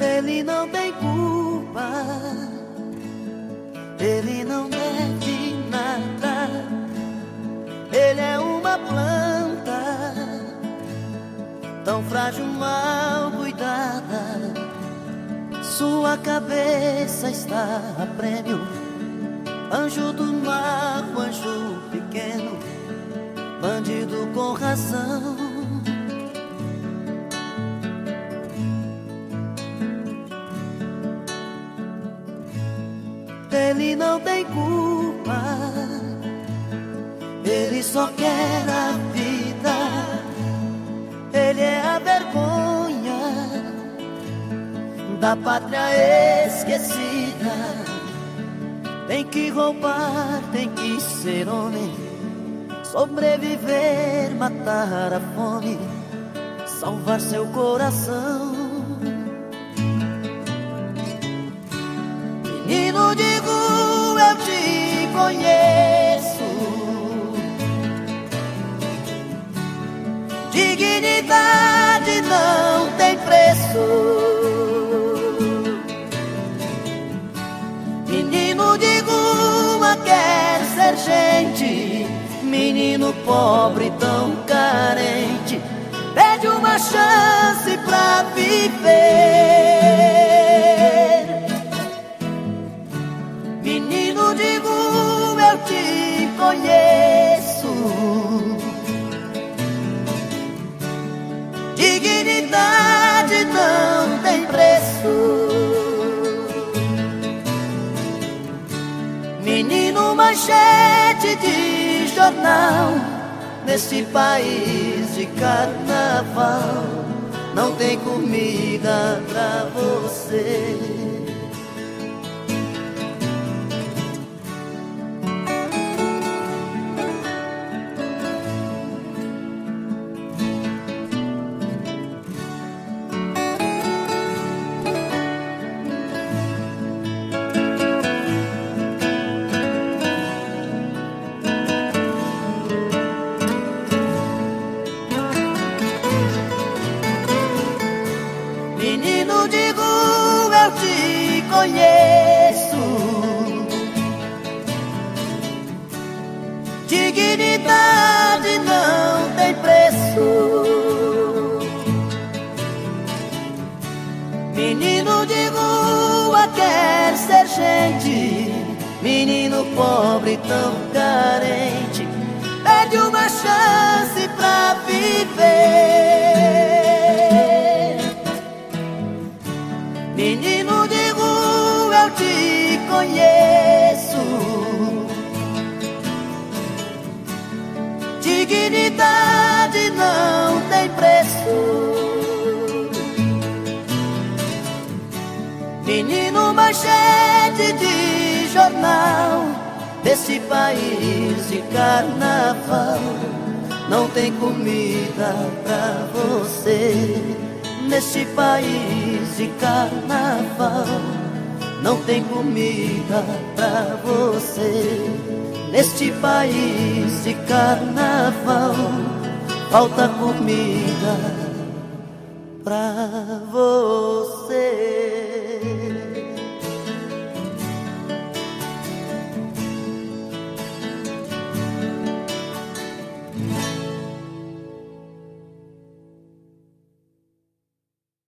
Ele não tem culpa, ele não deve nada. Ele é uma planta tão frágil, mal cuidada. Sua cabeça está a prêmio, anjo do mar, anjo pequeno, bandido com razão. Ele não tem culpa, ele só quer a vida. Ele é a vergonha da pátria esquecida. Tem que roubar, tem que ser homem, sobreviver, matar a fome, salvar seu coração. Conheço. Dignidade não tem preço. Menino de rua quer ser gente. Menino pobre, tão carente. Pede uma chance pra viver. Menino manchete de jornal. Nesse país de carnaval, não tem comida pra você. Conheço. Dignidade não tem preço. Menino de rua quer ser gente. Menino pobre, tão carente. Pede uma chance pra viver. Não tem preço. Menino manchete de jornal desse país de carnaval. Não tem comida pra você neste país de carnaval. Não tem comida pra você neste país de carnaval. Falta comida pra você.